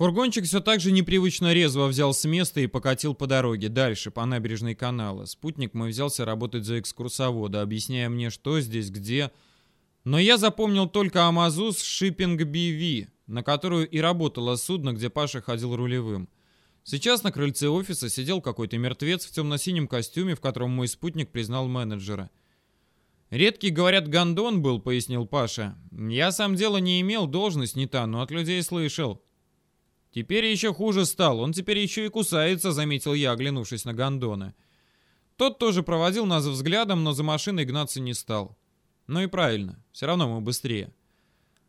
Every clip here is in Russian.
Фургончик все так же непривычно резво взял с места и покатил по дороге, дальше, по набережной канала. Спутник мой взялся работать за экскурсовода, объясняя мне, что здесь, где. Но я запомнил только Амазус Shipping BV, на которую и работало судно, где Паша ходил рулевым. Сейчас на крыльце офиса сидел какой-то мертвец в темно-синем костюме, в котором мой спутник признал менеджера. «Редкий, говорят, гондон был», — пояснил Паша. «Я сам дело не имел, должность не та, но от людей слышал». «Теперь еще хуже стал, он теперь еще и кусается», — заметил я, оглянувшись на гондона. Тот тоже проводил нас взглядом, но за машиной гнаться не стал. Ну и правильно, все равно мы быстрее.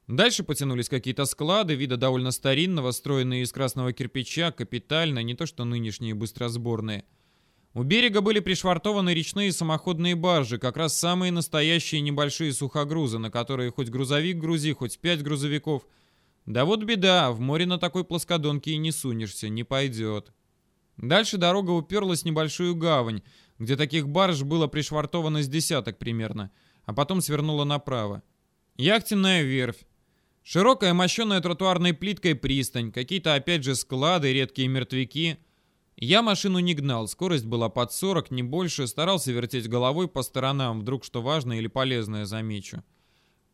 Дальше потянулись какие-то склады, вида довольно старинного, строенные из красного кирпича, капитально, не то что нынешние быстросборные. У берега были пришвартованы речные самоходные баржи, как раз самые настоящие небольшие сухогрузы, на которые хоть грузовик грузи, хоть пять грузовиков — да вот беда, в море на такой плоскодонке и не сунешься, не пойдет. Дальше дорога уперлась в небольшую гавань, где таких барж было пришвартовано с десяток примерно, а потом свернула направо. Яхтенная верфь. Широкая, мощенная тротуарной плиткой пристань, какие-то опять же склады, редкие мертвяки. Я машину не гнал, скорость была под 40, не больше, старался вертеть головой по сторонам, вдруг что важное или полезное замечу.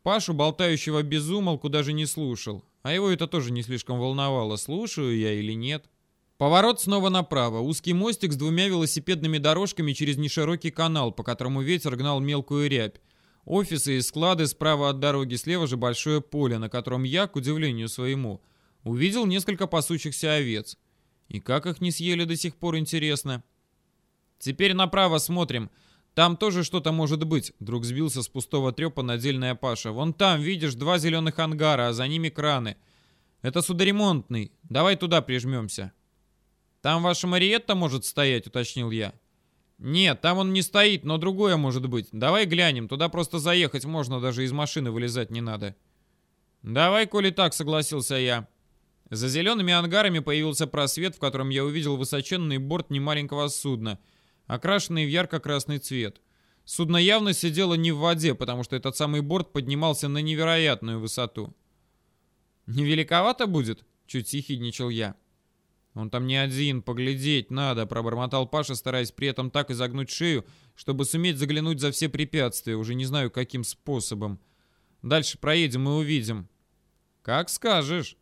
Пашу, болтающего без умолку, даже не слушал. А его это тоже не слишком волновало, слушаю я или нет. Поворот снова направо. Узкий мостик с двумя велосипедными дорожками через неширокий канал, по которому ветер гнал мелкую рябь. Офисы и склады справа от дороги, слева же большое поле, на котором я, к удивлению своему, увидел несколько пасущихся овец. И как их не съели до сих пор, интересно. Теперь направо смотрим. Там тоже что-то может быть. Вдруг сбился с пустого трепа надельная Паша. Вон там, видишь, два зеленых ангара, а за ними краны. Это судоремонтный. Давай туда прижмемся. Там ваша Мариетта может стоять, уточнил я. Нет, там он не стоит, но другое может быть. Давай глянем, туда просто заехать можно, даже из машины вылезать не надо. Давай, коли так, согласился я. За зелеными ангарами появился просвет, в котором я увидел высоченный борт немаленького судна — окрашенный в ярко-красный цвет. Судно явно сидело не в воде, потому что этот самый борт поднимался на невероятную высоту. «Не великовато будет?» — чуть сихидничал я. «Он там не один, поглядеть надо», — пробормотал Паша, стараясь при этом так изогнуть шею, чтобы суметь заглянуть за все препятствия, уже не знаю каким способом. «Дальше проедем и увидим». «Как скажешь».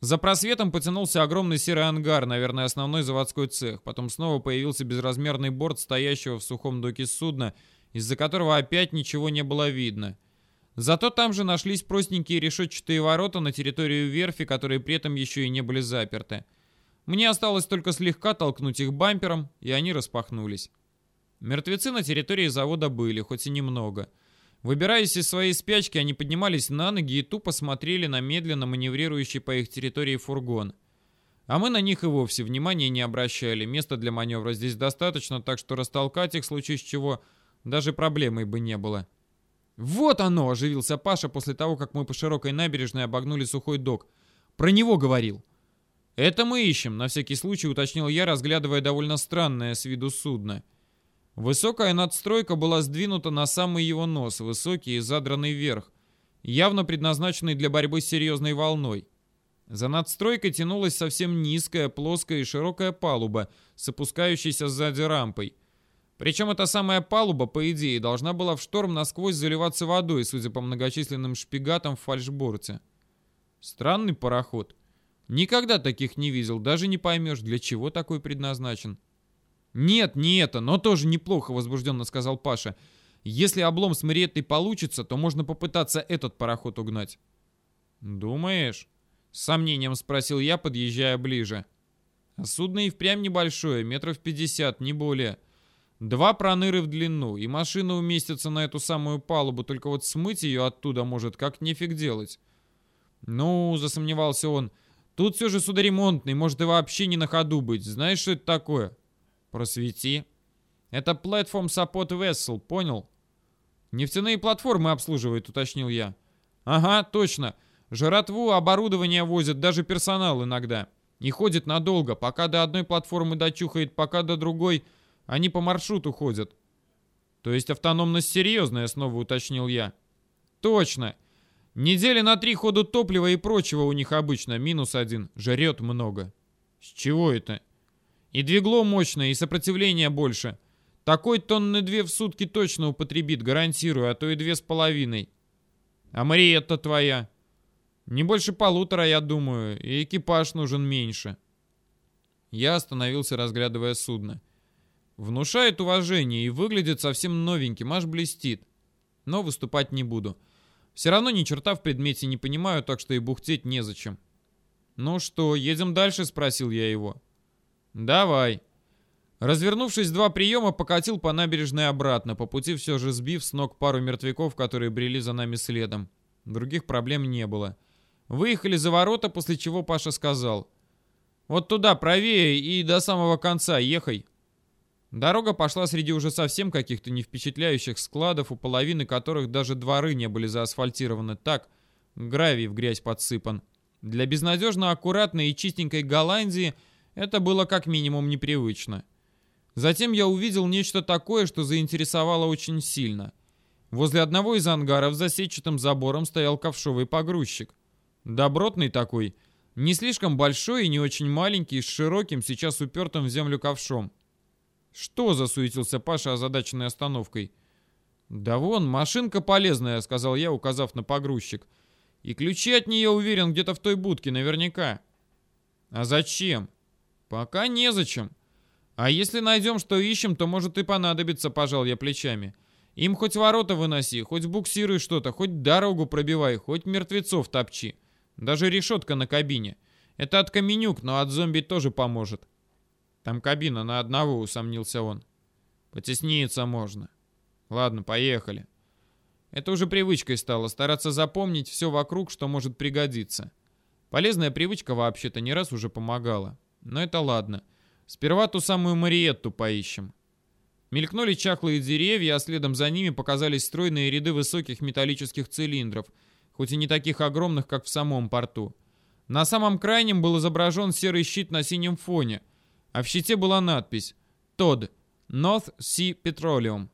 За просветом потянулся огромный серый ангар, наверное, основной заводской цех. Потом снова появился безразмерный борт стоящего в сухом доке судна, из-за которого опять ничего не было видно. Зато там же нашлись простенькие решетчатые ворота на территорию верфи, которые при этом еще и не были заперты. Мне осталось только слегка толкнуть их бампером, и они распахнулись. Мертвецы на территории завода были, хоть и немного. Выбираясь из своей спячки, они поднимались на ноги и тупо смотрели на медленно маневрирующий по их территории фургон. А мы на них и вовсе внимания не обращали. Места для маневра здесь достаточно, так что растолкать их в случае чего даже проблемой бы не было. «Вот оно!» – оживился Паша после того, как мы по широкой набережной обогнули сухой док. «Про него говорил!» «Это мы ищем», — на всякий случай уточнил я, разглядывая довольно странное с виду судно – Высокая надстройка была сдвинута на самый его нос, высокий и задранный вверх, явно предназначенный для борьбы с серьезной волной. За надстройкой тянулась совсем низкая, плоская и широкая палуба с опускающейся сзади рампой. Причем эта самая палуба, по идее, должна была в шторм насквозь заливаться водой, судя по многочисленным шпигатам в фальшборте. Странный пароход. Никогда таких не видел, даже не поймешь, для чего такой предназначен. «Нет, не это, но тоже неплохо», — возбужденно сказал Паша. «Если облом с Мариеттой получится, то можно попытаться этот пароход угнать». «Думаешь?» — с сомнением спросил я, подъезжая ближе. А судно и впрямь небольшое, метров пятьдесят, не более. Два проныры в длину, и машина уместится на эту самую палубу, только вот смыть ее оттуда может как нефиг делать. «Ну», — засомневался он, — «тут все же судоремонтный, может и вообще не на ходу быть. Знаешь, что это такое?» Просвети. Это Platform Support Vessel, понял? Нефтяные платформы обслуживают, уточнил я. Ага, точно. Жратву, оборудование возят, даже персонал иногда. И ходит надолго, пока до одной платформы дочухает, пока до другой. Они по маршруту ходят. То есть автономность серьезная, снова уточнил я. Точно. Недели на три ходу топлива и прочего у них обычно, минус один. Жрет много. С чего это? И двигло мощное, и сопротивление больше. Такой тонны две в сутки точно употребит, гарантирую, а то и две с половиной. А Мариетта твоя? Не больше полутора, я думаю, и экипаж нужен меньше. Я остановился, разглядывая судно. Внушает уважение и выглядит совсем новеньким, аж блестит. Но выступать не буду. Все равно ни черта в предмете не понимаю, так что и бухтеть незачем. «Ну что, едем дальше?» — спросил я его. «Давай». Развернувшись два приема, покатил по набережной обратно, по пути все же сбив с ног пару мертвяков, которые брели за нами следом. Других проблем не было. Выехали за ворота, после чего Паша сказал. «Вот туда, правее и до самого конца ехай». Дорога пошла среди уже совсем каких-то не впечатляющих складов, у половины которых даже дворы не были заасфальтированы так, гравий в грязь подсыпан. Для безнадежно аккуратной и чистенькой Голландии это было как минимум непривычно. Затем я увидел нечто такое, что заинтересовало очень сильно. Возле одного из ангаров за сетчатым забором стоял ковшовый погрузчик. Добротный такой, не слишком большой и не очень маленький, с широким, сейчас упертым в землю ковшом. «Что?» — засуетился Паша, озадаченной остановкой. «Да вон, машинка полезная», — сказал я, указав на погрузчик. «И ключи от нее, уверен, где-то в той будке, наверняка». «А зачем?» «Пока незачем. А если найдем, что ищем, то может и понадобится», — пожал я плечами. «Им хоть ворота выноси, хоть буксируй что-то, хоть дорогу пробивай, хоть мертвецов топчи. Даже решетка на кабине. Это от каменюк, но от зомби тоже поможет». Там кабина на одного, усомнился он. Потесниться можно. Ладно, поехали. Это уже привычкой стало, стараться запомнить все вокруг, что может пригодиться. Полезная привычка вообще-то не раз уже помогала. Но это ладно. Сперва ту самую Мариетту поищем. Мелькнули чахлые деревья, а следом за ними показались стройные ряды высоких металлических цилиндров, хоть и не таких огромных, как в самом порту. На самом крайнем был изображен серый щит на синем фоне, а в щите была надпись «Тод, North Sea Petroleum».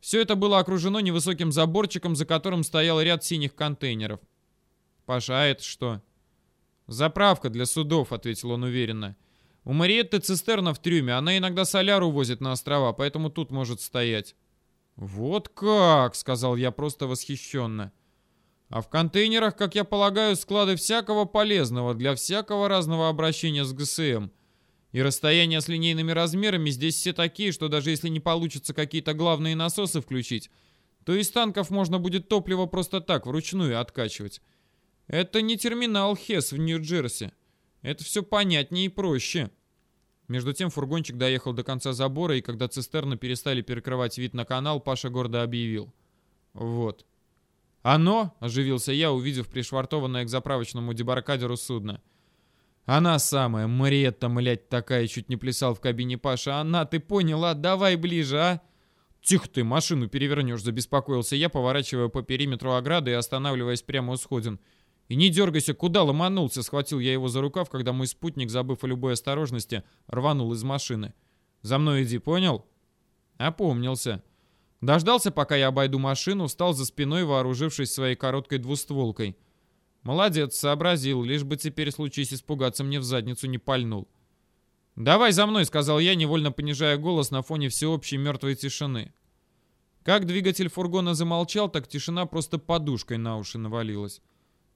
Все это было окружено невысоким заборчиком, за которым стоял ряд синих контейнеров. «Паша, а это что?» «Заправка для судов», — ответил он уверенно. «У Мариетты цистерна в трюме, она иногда соляр увозит на острова, поэтому тут может стоять». «Вот как!» — сказал я просто восхищенно. «А в контейнерах, как я полагаю, склады всякого полезного для всякого разного обращения с ГСМ. И расстояния с линейными размерами здесь все такие, что даже если не получится какие-то главные насосы включить, то из танков можно будет топливо просто так, вручную откачивать. Это не терминал Хес в Нью-Джерси. Это все понятнее и проще. Между тем фургончик доехал до конца забора, и когда цистерны перестали перекрывать вид на канал, Паша гордо объявил. «Вот». «Оно?» — оживился я, увидев пришвартованное к заправочному дебаркадеру судно — она самая, Мариетта, млять, такая, чуть не плясал в кабине Паша. Она, ты поняла? Давай ближе, а? Тихо ты, машину перевернешь, забеспокоился я, поворачивая по периметру ограды и останавливаясь прямо у сходин. И не дергайся, куда ломанулся, схватил я его за рукав, когда мой спутник, забыв о любой осторожности, рванул из машины. За мной иди, понял? Опомнился. Дождался, пока я обойду машину, встал за спиной, вооружившись своей короткой двустволкой. Молодец, сообразил, лишь бы теперь, случись испугаться, мне в задницу не пальнул. «Давай за мной», — сказал я, невольно понижая голос на фоне всеобщей мертвой тишины. Как двигатель фургона замолчал, так тишина просто подушкой на уши навалилась.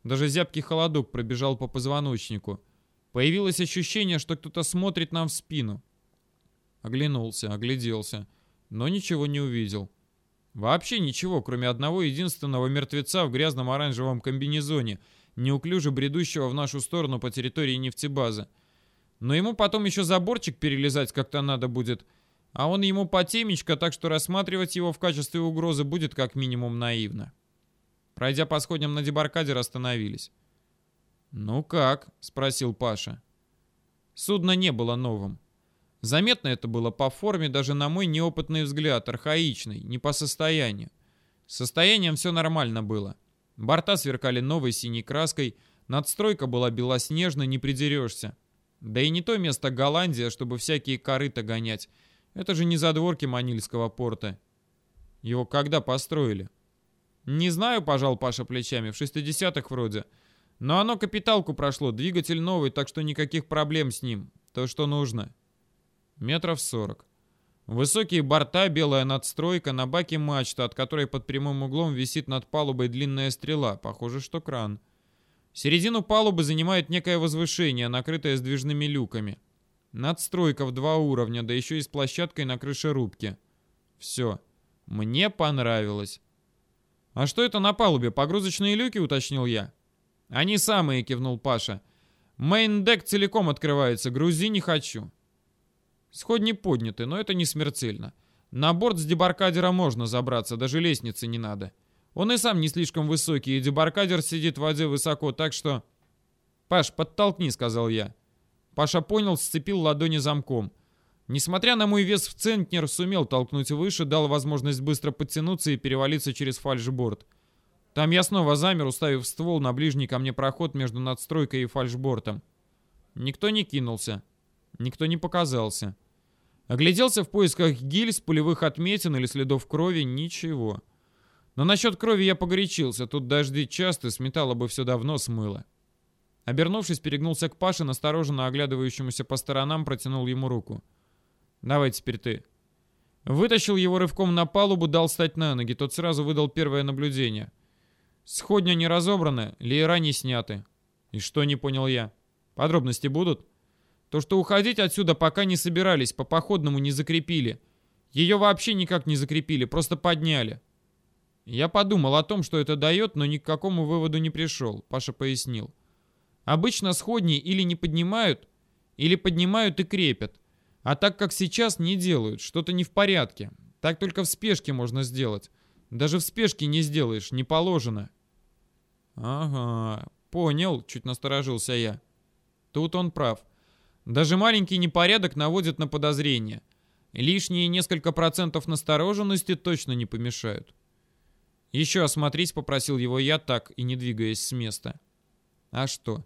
Даже зябкий холодок пробежал по позвоночнику. Появилось ощущение, что кто-то смотрит нам в спину. Оглянулся, огляделся, но ничего не увидел. Вообще ничего, кроме одного единственного мертвеца в грязном оранжевом комбинезоне — неуклюже бредущего в нашу сторону по территории нефтебазы. Но ему потом еще заборчик перелезать как-то надо будет, а он ему потемечко, так что рассматривать его в качестве угрозы будет как минимум наивно. Пройдя по сходням на дебаркадер, остановились. «Ну как?» — спросил Паша. Судно не было новым. Заметно это было по форме, даже на мой неопытный взгляд, архаичный, не по состоянию. С состоянием все нормально было. Борта сверкали новой синей краской, надстройка была белоснежной, не придерешься. Да и не то место Голландия, чтобы всякие корыта гонять. Это же не задворки Манильского порта. Его когда построили? «Не знаю», — пожал Паша плечами, — «в 60-х вроде. Но оно капиталку прошло, двигатель новый, так что никаких проблем с ним. То, что нужно». Метров сорок. Высокие борта, белая надстройка, на баке мачта, от которой под прямым углом висит над палубой длинная стрела. Похоже, что кран. Середину палубы занимает некое возвышение, накрытое сдвижными люками. Надстройка в два уровня, да еще и с площадкой на крыше рубки. Все. Мне понравилось. «А что это на палубе? Погрузочные люки?» — уточнил я. «Они самые», — кивнул Паша. «Мейн-дек целиком открывается, грузи не хочу». Сходни подняты, но это не смертельно. На борт с дебаркадера можно забраться, даже лестницы не надо. Он и сам не слишком высокий, и дебаркадер сидит в воде высоко, так что... «Паш, подтолкни», — сказал я. Паша понял, сцепил ладони замком. Несмотря на мой вес в центнер, сумел толкнуть выше, дал возможность быстро подтянуться и перевалиться через фальшборд. Там я снова замер, уставив ствол на ближний ко мне проход между надстройкой и фальшбортом. Никто не кинулся. Никто не показался. Огляделся в поисках гильз, пулевых отметин или следов крови. Ничего. Но насчет крови я погорячился. Тут дожди часто, сметало бы все давно смыло. Обернувшись, перегнулся к Паше, настороженно оглядывающемуся по сторонам, протянул ему руку. «Давай теперь ты». Вытащил его рывком на палубу, дал стать на ноги. Тот сразу выдал первое наблюдение. Сходня не разобраны, леера не сняты. И что, не понял я? Подробности будут? То, что уходить отсюда пока не собирались, по походному не закрепили. Ее вообще никак не закрепили, просто подняли. Я подумал о том, что это дает, но ни к какому выводу не пришел, Паша пояснил. Обычно сходни или не поднимают, или поднимают и крепят. А так как сейчас не делают, что-то не в порядке. Так только в спешке можно сделать. Даже в спешке не сделаешь, не положено. Ага, понял, чуть насторожился я. Тут он прав. Даже маленький непорядок наводит на подозрение. Лишние несколько процентов настороженности точно не помешают. «Еще осмотрись», — попросил его я так и не двигаясь с места. «А что?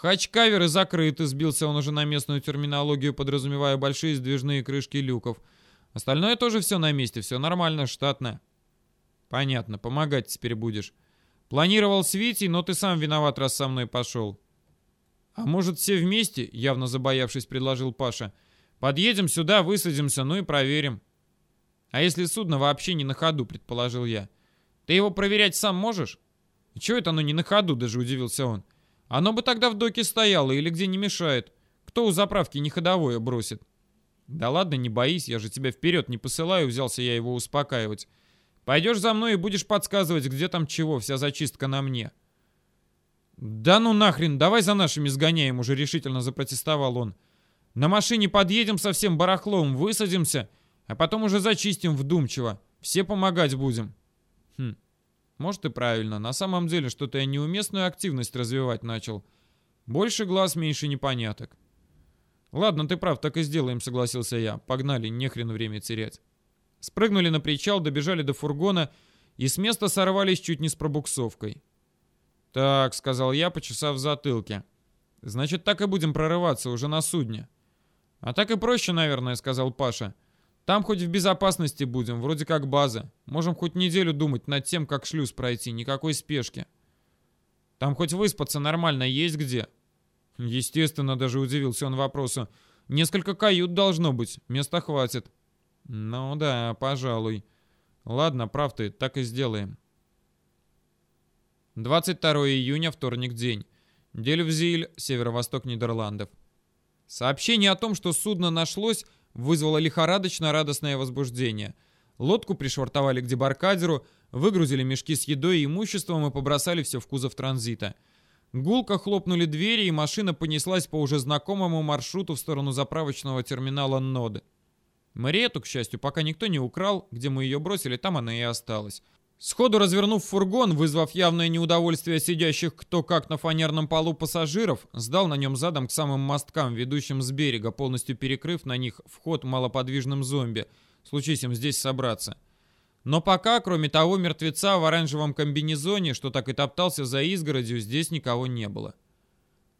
Хачкаверы закрыты, сбился он уже на местную терминологию, подразумевая большие сдвижные крышки люков. Остальное тоже все на месте, все нормально, штатно. Понятно, помогать теперь будешь. Планировал с Витей, но ты сам виноват, раз со мной пошел. А может все вместе, явно забоявшись, предложил Паша. Подъедем сюда, высадимся, ну и проверим. А если судно вообще не на ходу, предположил я. Ты его проверять сам можешь? Чего это оно не на ходу, даже удивился он. Оно бы тогда в доке стояло или где не мешает. Кто у заправки не ходовое бросит? Да ладно, не боись, я же тебя вперед не посылаю, взялся я его успокаивать. Пойдешь за мной и будешь подсказывать, где там чего, вся зачистка на мне. Да ну нахрен, давай за нашими сгоняем, уже решительно запротестовал он. На машине подъедем совсем барахлом, высадимся, а потом уже зачистим вдумчиво. Все помогать будем. Хм, может и правильно. На самом деле что-то я неуместную активность развивать начал. Больше глаз, меньше непоняток. Ладно, ты прав, так и сделаем, согласился я. Погнали, нехрен время терять. Спрыгнули на причал, добежали до фургона и с места сорвались чуть не с пробуксовкой. «Так», — сказал я, почесав затылке. «Значит, так и будем прорываться уже на судне». «А так и проще, наверное», — сказал Паша. Там хоть в безопасности будем, вроде как база. Можем хоть неделю думать над тем, как шлюз пройти, никакой спешки. Там хоть выспаться нормально есть где?» Естественно, даже удивился он вопросу. «Несколько кают должно быть, места хватит». «Ну да, пожалуй. Ладно, прав ты, так и сделаем». 22 июня, вторник день. Дельвзиль, северо-восток Нидерландов. Сообщение о том, что судно нашлось, вызвало лихорадочно радостное возбуждение. Лодку пришвартовали к дебаркадеру, выгрузили мешки с едой и имуществом и побросали все в кузов транзита. Гулко хлопнули двери, и машина понеслась по уже знакомому маршруту в сторону заправочного терминала Ноды. Мариету, к счастью, пока никто не украл, где мы ее бросили, там она и осталась. Сходу развернув фургон, вызвав явное неудовольствие сидящих кто как на фанерном полу пассажиров, сдал на нем задом к самым мосткам, ведущим с берега, полностью перекрыв на них вход малоподвижным зомби, случись им здесь собраться. Но пока, кроме того мертвеца в оранжевом комбинезоне, что так и топтался за изгородью, здесь никого не было.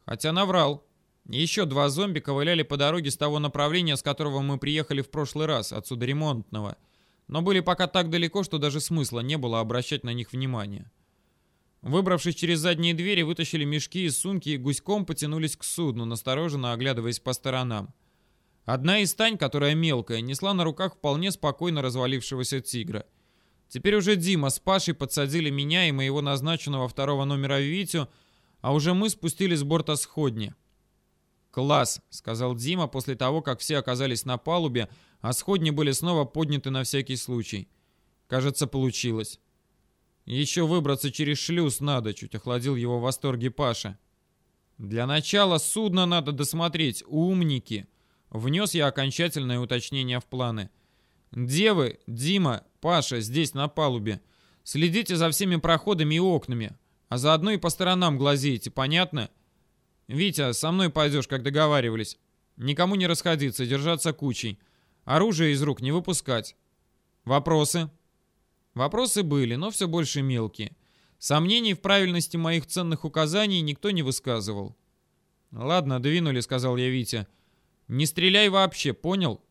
Хотя наврал. Еще два зомби ковыляли по дороге с того направления, с которого мы приехали в прошлый раз, отсюда ремонтного – но были пока так далеко, что даже смысла не было обращать на них внимание. Выбравшись через задние двери, вытащили мешки и сумки и гуськом потянулись к судну, настороженно оглядываясь по сторонам. Одна из тань, которая мелкая, несла на руках вполне спокойно развалившегося тигра. Теперь уже Дима с Пашей подсадили меня и моего назначенного второго номера Витю, а уже мы спустили с борта сходни. «Класс», — сказал Дима после того, как все оказались на палубе, а сходни были снова подняты на всякий случай. «Кажется, получилось». «Еще выбраться через шлюз надо», — чуть охладил его в восторге Паша. «Для начала судно надо досмотреть, умники», — внес я окончательное уточнение в планы. «Девы, Дима, Паша здесь на палубе. Следите за всеми проходами и окнами, а заодно и по сторонам глазейте, понятно?» «Витя, со мной пойдешь, как договаривались. Никому не расходиться, держаться кучей. Оружие из рук не выпускать. Вопросы?» Вопросы были, но все больше мелкие. Сомнений в правильности моих ценных указаний никто не высказывал. «Ладно, двинули», — сказал я Витя. «Не стреляй вообще, понял?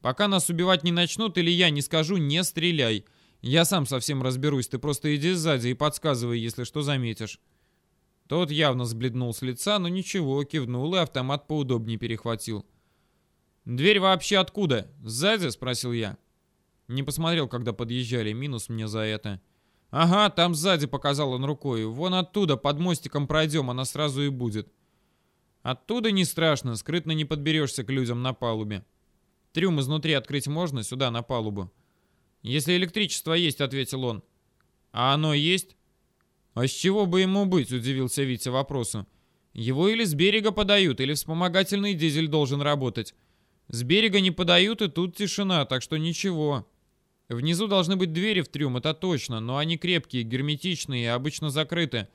Пока нас убивать не начнут или я не скажу, не стреляй. Я сам совсем разберусь, ты просто иди сзади и подсказывай, если что заметишь». Тот явно сбледнул с лица, но ничего, кивнул и автомат поудобнее перехватил. «Дверь вообще откуда? Сзади?» — спросил я. Не посмотрел, когда подъезжали, минус мне за это. «Ага, там сзади», — показал он рукой. «Вон оттуда, под мостиком пройдем, она сразу и будет». Оттуда не страшно, скрытно не подберешься к людям на палубе. Трюм изнутри открыть можно, сюда, на палубу. «Если электричество есть», — ответил он. «А оно есть?» «А с чего бы ему быть?» — удивился Витя вопросу. «Его или с берега подают, или вспомогательный дизель должен работать. С берега не подают, и тут тишина, так что ничего». Внизу должны быть двери в трюм, это точно, но они крепкие, герметичные и обычно закрыты.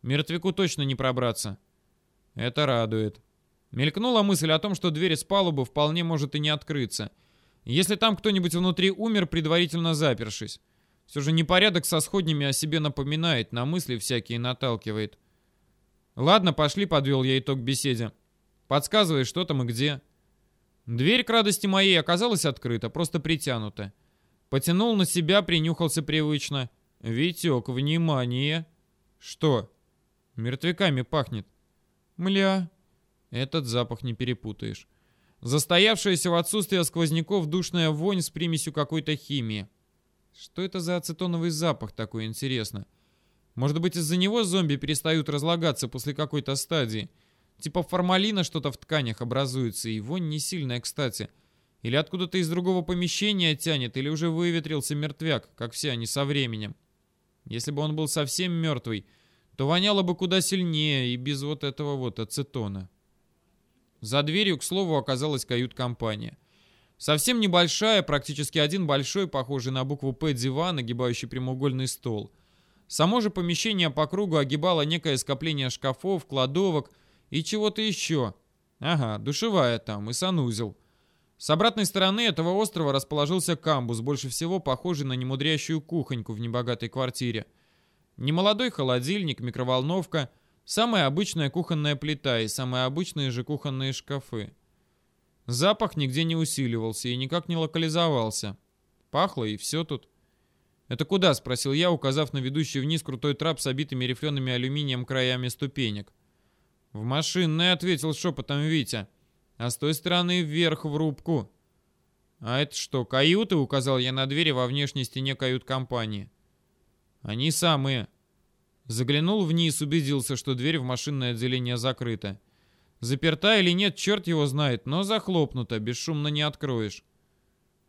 Мертвяку точно не пробраться. Это радует. Мелькнула мысль о том, что дверь с палубы вполне может и не открыться. Если там кто-нибудь внутри умер, предварительно запершись. Все же непорядок со сходнями о себе напоминает, на мысли всякие наталкивает. Ладно, пошли, подвел я итог беседе. Подсказывай, что там и где. Дверь, к радости моей, оказалась открыта, просто притянута. Потянул на себя, принюхался привычно. Витек, внимание. Что? Мертвяками пахнет. Мля. Этот запах не перепутаешь. Застоявшаяся в отсутствие сквозняков душная вонь с примесью какой-то химии. Что это за ацетоновый запах такой, интересно? Может быть, из-за него зомби перестают разлагаться после какой-то стадии? Типа формалина что-то в тканях образуется, и вонь не сильная, кстати. Или откуда-то из другого помещения тянет, или уже выветрился мертвяк, как все они со временем. Если бы он был совсем мертвый, то воняло бы куда сильнее и без вот этого вот ацетона. За дверью, к слову, оказалась кают-компания. Совсем небольшая, практически один большой, похожий на букву «П» диван, огибающий прямоугольный стол. Само же помещение по кругу огибало некое скопление шкафов, кладовок и чего-то еще. Ага, душевая там и санузел. С обратной стороны этого острова расположился камбус, больше всего похожий на немудрящую кухоньку в небогатой квартире. Немолодой холодильник, микроволновка, самая обычная кухонная плита и самые обычные же кухонные шкафы. Запах нигде не усиливался и никак не локализовался. Пахло и все тут. «Это куда?» — спросил я, указав на ведущий вниз крутой трап с обитыми рифлеными алюминием краями ступенек. «В машинное», — ответил шепотом Витя. «А с той стороны вверх в рубку». «А это что, каюты?» — указал я на двери во внешней стене кают-компании. «Они самые». Заглянул вниз, убедился, что дверь в машинное отделение закрыта. Заперта или нет, черт его знает, но захлопнута, бесшумно не откроешь.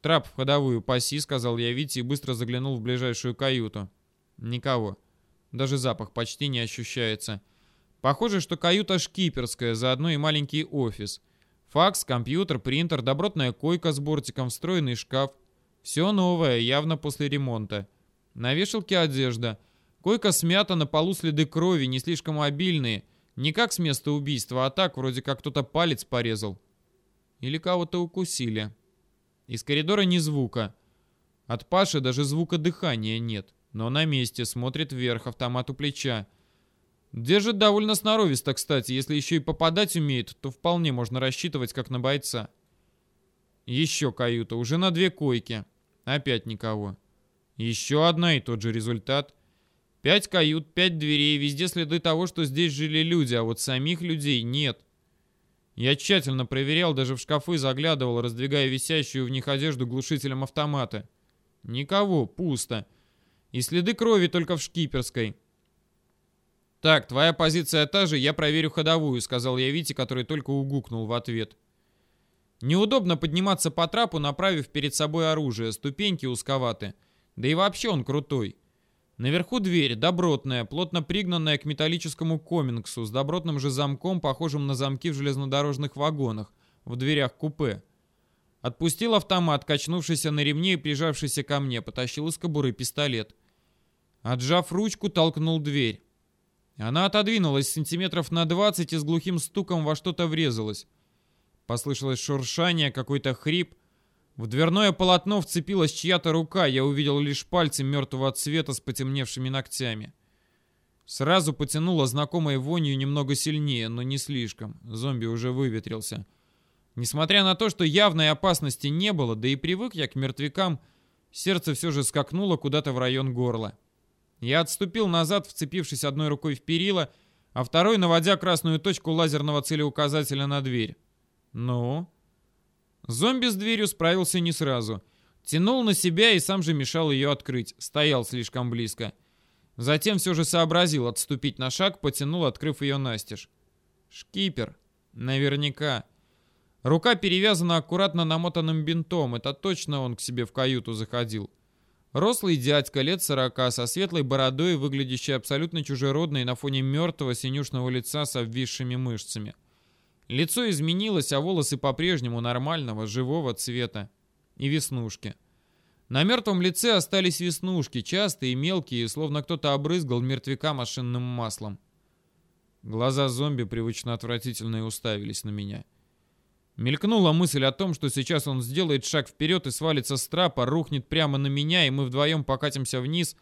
«Трап в ходовую паси», — сказал я Вите и быстро заглянул в ближайшую каюту. Никого. Даже запах почти не ощущается. Похоже, что каюта шкиперская, заодно и маленький офис. Факс, компьютер, принтер, добротная койка с бортиком, встроенный шкаф. Все новое, явно после ремонта. На вешалке одежда. Койка смята, на полу следы крови, не слишком обильные — не как с места убийства, а так, вроде как кто-то палец порезал. Или кого-то укусили. Из коридора ни звука. От Паши даже звука дыхания нет. Но на месте, смотрит вверх, автомат у плеча. Держит довольно сноровисто, кстати. Если еще и попадать умеет, то вполне можно рассчитывать как на бойца. Еще каюта, уже на две койки. Опять никого. Еще одна и тот же результат. Пять кают, пять дверей, везде следы того, что здесь жили люди, а вот самих людей нет. Я тщательно проверял, даже в шкафы заглядывал, раздвигая висящую в них одежду глушителем автомата. Никого, пусто. И следы крови только в шкиперской. «Так, твоя позиция та же, я проверю ходовую», — сказал я Вите, который только угукнул в ответ. Неудобно подниматься по трапу, направив перед собой оружие, ступеньки узковаты. Да и вообще он крутой. Наверху дверь, добротная, плотно пригнанная к металлическому комингсу, с добротным же замком, похожим на замки в железнодорожных вагонах, в дверях купе. Отпустил автомат, качнувшийся на ремне и прижавшийся ко мне, потащил из кобуры пистолет. Отжав ручку, толкнул дверь. Она отодвинулась сантиметров на 20 и с глухим стуком во что-то врезалась. Послышалось шуршание, какой-то хрип. В дверное полотно вцепилась чья-то рука, я увидел лишь пальцы мертвого цвета с потемневшими ногтями. Сразу потянуло знакомой вонью немного сильнее, но не слишком. Зомби уже выветрился. Несмотря на то, что явной опасности не было, да и привык я к мертвякам, сердце все же скакнуло куда-то в район горла. Я отступил назад, вцепившись одной рукой в перила, а второй наводя красную точку лазерного целеуказателя на дверь. «Ну?» Зомби с дверью справился не сразу. Тянул на себя и сам же мешал ее открыть. Стоял слишком близко. Затем все же сообразил отступить на шаг, потянул, открыв ее настежь. Шкипер. Наверняка. Рука перевязана аккуратно намотанным бинтом. Это точно он к себе в каюту заходил. Рослый дядька лет сорока, со светлой бородой, выглядящий абсолютно чужеродной на фоне мертвого синюшного лица с обвисшими мышцами. Лицо изменилось, а волосы по-прежнему нормального, живого цвета. И веснушки. На мертвом лице остались веснушки, частые и мелкие, словно кто-то обрызгал мертвяка машинным маслом. Глаза зомби привычно отвратительно уставились на меня. Мелькнула мысль о том, что сейчас он сделает шаг вперед и свалится с трапа, рухнет прямо на меня, и мы вдвоем покатимся вниз.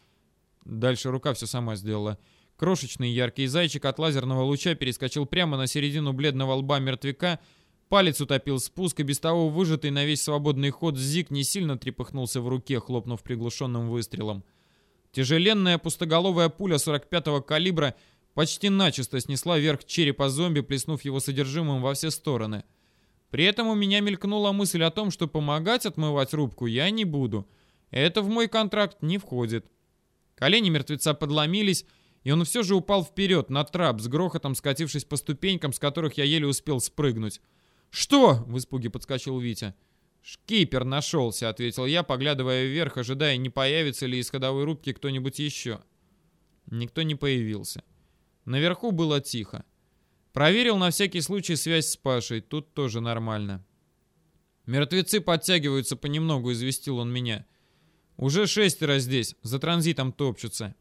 Дальше рука все сама сделала. Крошечный яркий зайчик от лазерного луча перескочил прямо на середину бледного лба мертвяка, палец утопил спуск, и без того выжатый на весь свободный ход зик не сильно трепыхнулся в руке, хлопнув приглушенным выстрелом. Тяжеленная пустоголовая пуля 45-го калибра почти начисто снесла верх черепа зомби, плеснув его содержимым во все стороны — при этом у меня мелькнула мысль о том, что помогать отмывать рубку я не буду. Это в мой контракт не входит. Колени мертвеца подломились, и он все же упал вперед, на трап, с грохотом скатившись по ступенькам, с которых я еле успел спрыгнуть. «Что?» — в испуге подскочил Витя. «Шкипер нашелся», — ответил я, поглядывая вверх, ожидая, не появится ли из ходовой рубки кто-нибудь еще. Никто не появился. Наверху было тихо. Проверил на всякий случай связь с Пашей. Тут тоже нормально. Мертвецы подтягиваются понемногу, известил он меня. Уже шестеро здесь, за транзитом топчутся.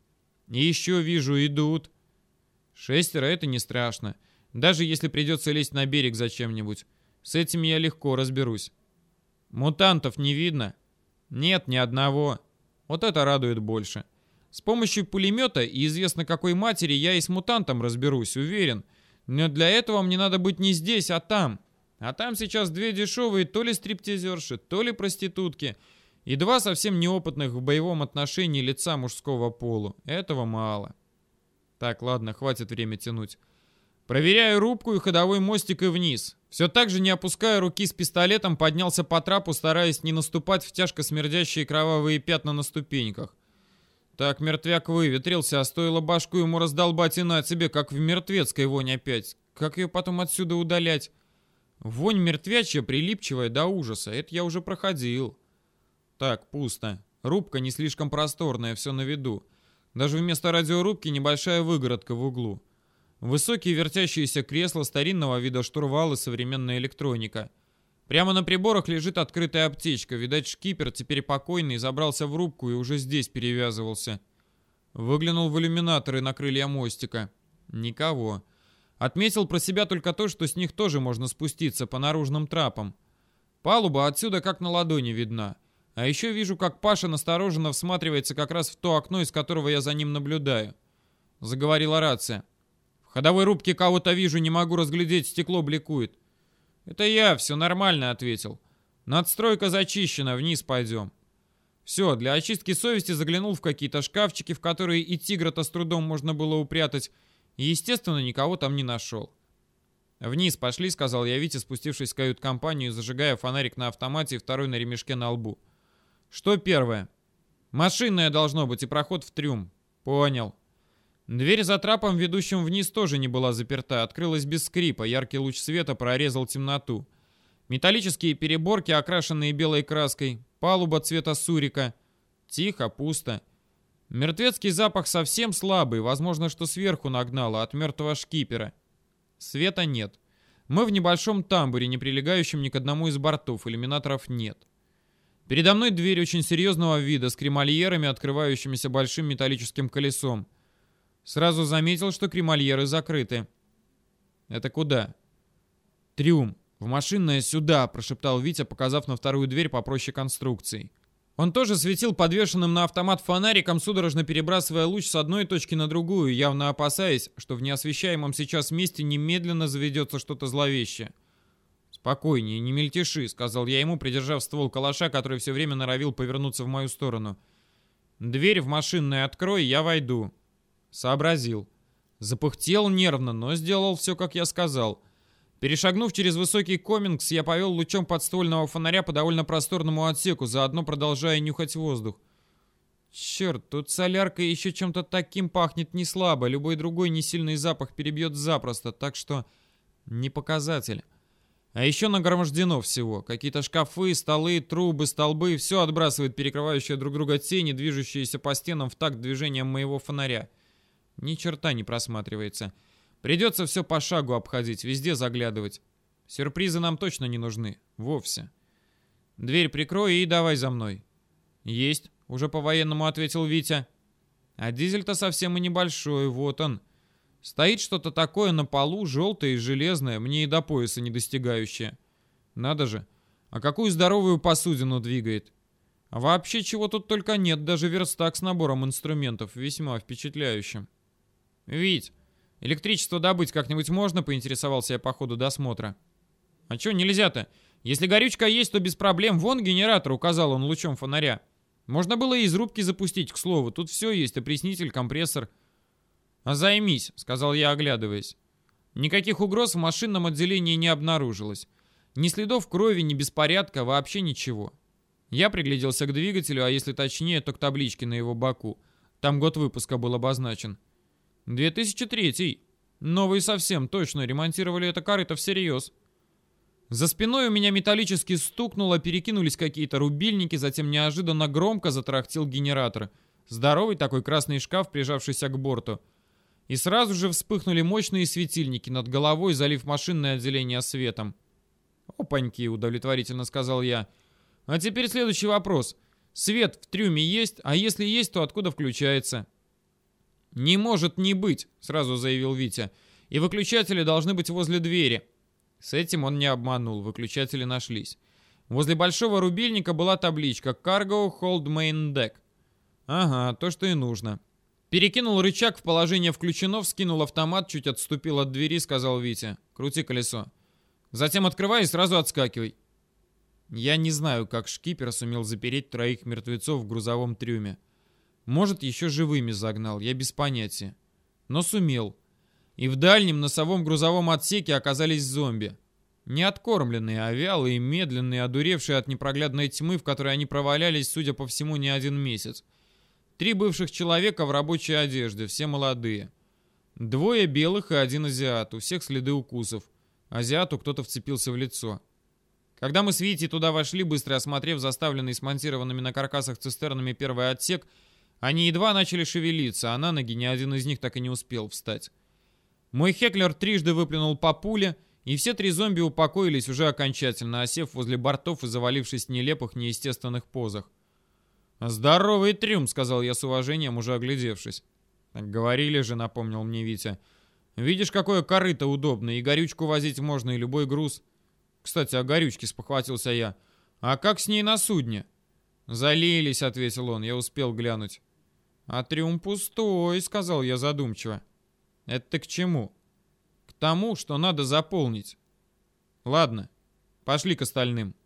И еще вижу, идут. Шестеро — это не страшно. Даже если придется лезть на берег зачем-нибудь. С этим я легко разберусь. Мутантов не видно? Нет, ни одного. Вот это радует больше. С помощью пулемета и известно какой матери я и с мутантом разберусь, уверен. — но для этого мне надо быть не здесь, а там. А там сейчас две дешевые то ли стриптизерши, то ли проститутки. И два совсем неопытных в боевом отношении лица мужского полу. Этого мало. Так, ладно, хватит время тянуть. Проверяю рубку и ходовой мостик и вниз. Все так же, не опуская руки с пистолетом, поднялся по трапу, стараясь не наступать в тяжко смердящие кровавые пятна на ступеньках. Так мертвяк выветрился, а стоило башку ему раздолбать и на тебе, как в мертвецкой вонь опять. Как ее потом отсюда удалять? Вонь мертвячья, прилипчивая до ужаса. Это я уже проходил. Так, пусто. Рубка не слишком просторная, все на виду. Даже вместо радиорубки небольшая выгородка в углу. Высокие вертящиеся кресла старинного вида штурвал и современная электроника. Прямо на приборах лежит открытая аптечка. Видать, шкипер, теперь покойный, забрался в рубку и уже здесь перевязывался. Выглянул в иллюминаторы на крылья мостика. Никого. Отметил про себя только то, что с них тоже можно спуститься по наружным трапам. Палуба отсюда как на ладони видна. А еще вижу, как Паша настороженно всматривается как раз в то окно, из которого я за ним наблюдаю. Заговорила рация. В ходовой рубке кого-то вижу, не могу разглядеть, стекло бликует. «Это я, все нормально», — ответил. «Надстройка зачищена, вниз пойдем». Все, для очистки совести заглянул в какие-то шкафчики, в которые и тигра-то с трудом можно было упрятать, и, естественно, никого там не нашел. «Вниз пошли», — сказал я Вите, спустившись в кают-компанию, зажигая фонарик на автомате и второй на ремешке на лбу. «Что первое?» «Машинное должно быть и проход в трюм». «Понял». Дверь за трапом, ведущим вниз, тоже не была заперта, открылась без скрипа, яркий луч света прорезал темноту. Металлические переборки, окрашенные белой краской, палуба цвета сурика. Тихо, пусто. Мертвецкий запах совсем слабый, возможно, что сверху нагнало, от мертвого шкипера. Света нет. Мы в небольшом тамбуре, не прилегающем ни к одному из бортов, иллюминаторов нет. Передо мной дверь очень серьезного вида, с кремальерами, открывающимися большим металлическим колесом. Сразу заметил, что кремальеры закрыты. «Это куда?» «Трюм. В машинное сюда», — прошептал Витя, показав на вторую дверь попроще конструкции. Он тоже светил подвешенным на автомат фонариком, судорожно перебрасывая луч с одной точки на другую, явно опасаясь, что в неосвещаемом сейчас месте немедленно заведется что-то зловещее. «Спокойнее, не мельтеши», — сказал я ему, придержав ствол калаша, который все время норовил повернуться в мою сторону. «Дверь в машинное открой, я войду». Сообразил. Запыхтел нервно, но сделал все, как я сказал. Перешагнув через высокий комингс, я повел лучом подствольного фонаря по довольно просторному отсеку, заодно продолжая нюхать воздух. Черт, тут солярка еще чем-то таким пахнет не слабо, любой другой несильный запах перебьет запросто, так что не показатель. А еще нагромождено всего. Какие-то шкафы, столы, трубы, столбы, все отбрасывает перекрывающие друг друга тени, движущиеся по стенам в такт движением моего фонаря. Ни черта не просматривается. Придется все по шагу обходить, везде заглядывать. Сюрпризы нам точно не нужны. Вовсе. Дверь прикрой и давай за мной. Есть, уже по-военному ответил Витя. А дизель-то совсем и небольшой, вот он. Стоит что-то такое на полу, желтое и железное, мне и до пояса не достигающее. Надо же, а какую здоровую посудину двигает. А вообще чего тут только нет, даже верстак с набором инструментов, весьма впечатляющим. «Вить, электричество добыть как-нибудь можно?» — поинтересовался я по ходу досмотра. «А чё нельзя-то? Если горючка есть, то без проблем. Вон генератор», — указал он лучом фонаря. «Можно было и из рубки запустить, к слову. Тут все есть, опреснитель, компрессор». «А займись», — сказал я, оглядываясь. Никаких угроз в машинном отделении не обнаружилось. Ни следов крови, ни беспорядка, вообще ничего. Я пригляделся к двигателю, а если точнее, то к табличке на его боку. Там год выпуска был обозначен. 2003. Новый совсем, точно, ремонтировали это корыто всерьез. За спиной у меня металлически стукнуло, перекинулись какие-то рубильники, затем неожиданно громко затрахтел генератор. Здоровый такой красный шкаф, прижавшийся к борту. И сразу же вспыхнули мощные светильники над головой, залив машинное отделение светом. «Опаньки», — удовлетворительно сказал я. «А теперь следующий вопрос. Свет в трюме есть, а если есть, то откуда включается?» «Не может не быть», — сразу заявил Витя. «И выключатели должны быть возле двери». С этим он не обманул, выключатели нашлись. Возле большого рубильника была табличка «Cargo Hold Main Deck». Ага, то, что и нужно. Перекинул рычаг в положение включено, вскинул автомат, чуть отступил от двери, сказал Витя. «Крути колесо». Затем открывай и сразу отскакивай. Я не знаю, как шкипер сумел запереть троих мертвецов в грузовом трюме. Может, еще живыми загнал, я без понятия. Но сумел. И в дальнем носовом грузовом отсеке оказались зомби. Не откормленные, а вялые, медленные, одуревшие от непроглядной тьмы, в которой они провалялись, судя по всему, не один месяц. Три бывших человека в рабочей одежде, все молодые. Двое белых и один азиат, у всех следы укусов. Азиату кто-то вцепился в лицо. Когда мы с Витей туда вошли, быстро осмотрев заставленный смонтированными на каркасах цистернами первый отсек, они едва начали шевелиться, а на ноги ни один из них так и не успел встать. Мой Хеклер трижды выплюнул по пуле, и все три зомби упокоились уже окончательно, осев возле бортов и завалившись в нелепых, неестественных позах. «Здоровый трюм», — сказал я с уважением, уже оглядевшись. «Так говорили же», — напомнил мне Витя. «Видишь, какое корыто удобно, и горючку возить можно, и любой груз». «Кстати, о горючке спохватился я. А как с ней на судне?» «Залились», — ответил он, я успел глянуть. «А трюм пустой», — сказал я задумчиво. «Это ты к чему?» «К тому, что надо заполнить». «Ладно, пошли к остальным».